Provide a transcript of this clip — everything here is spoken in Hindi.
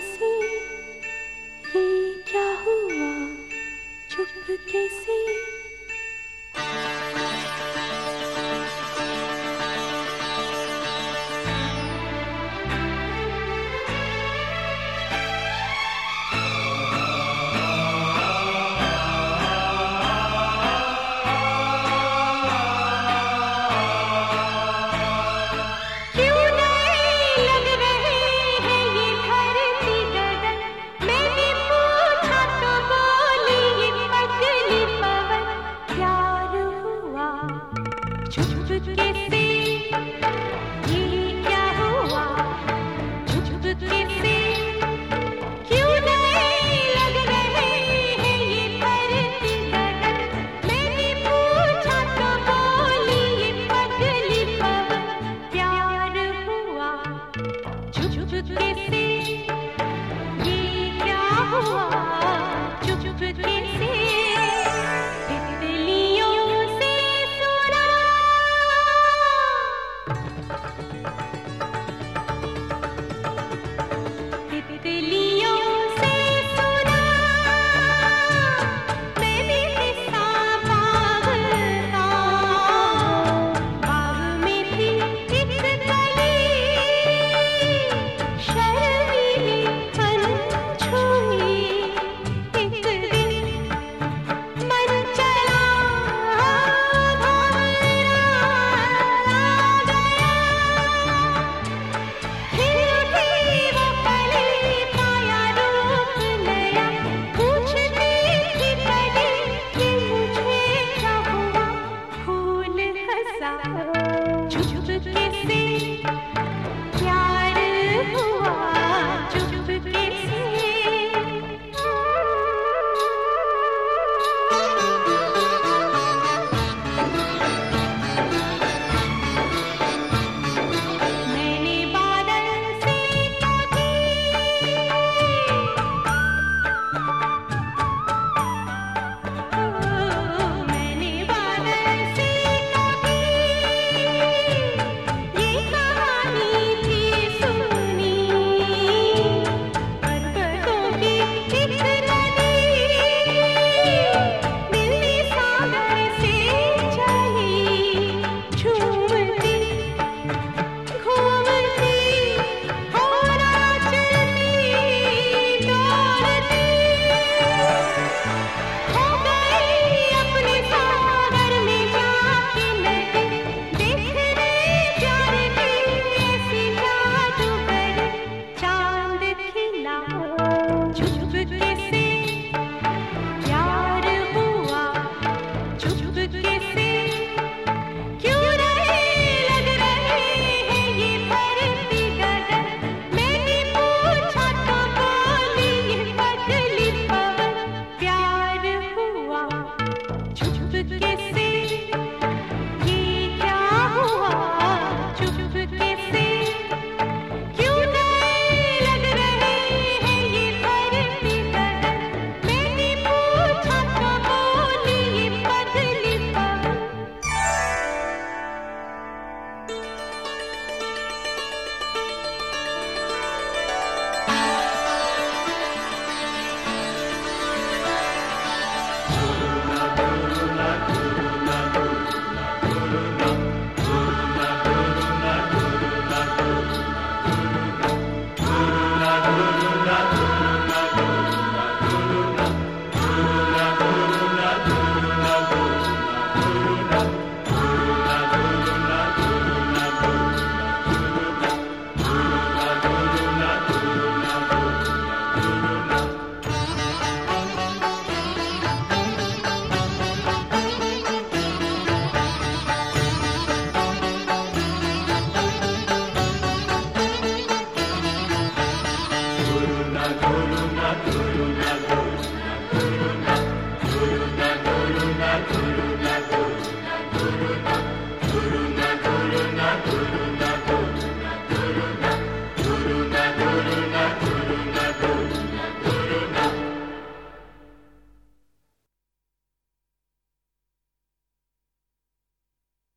से ये क्या हुआ? चुपके से चुपके से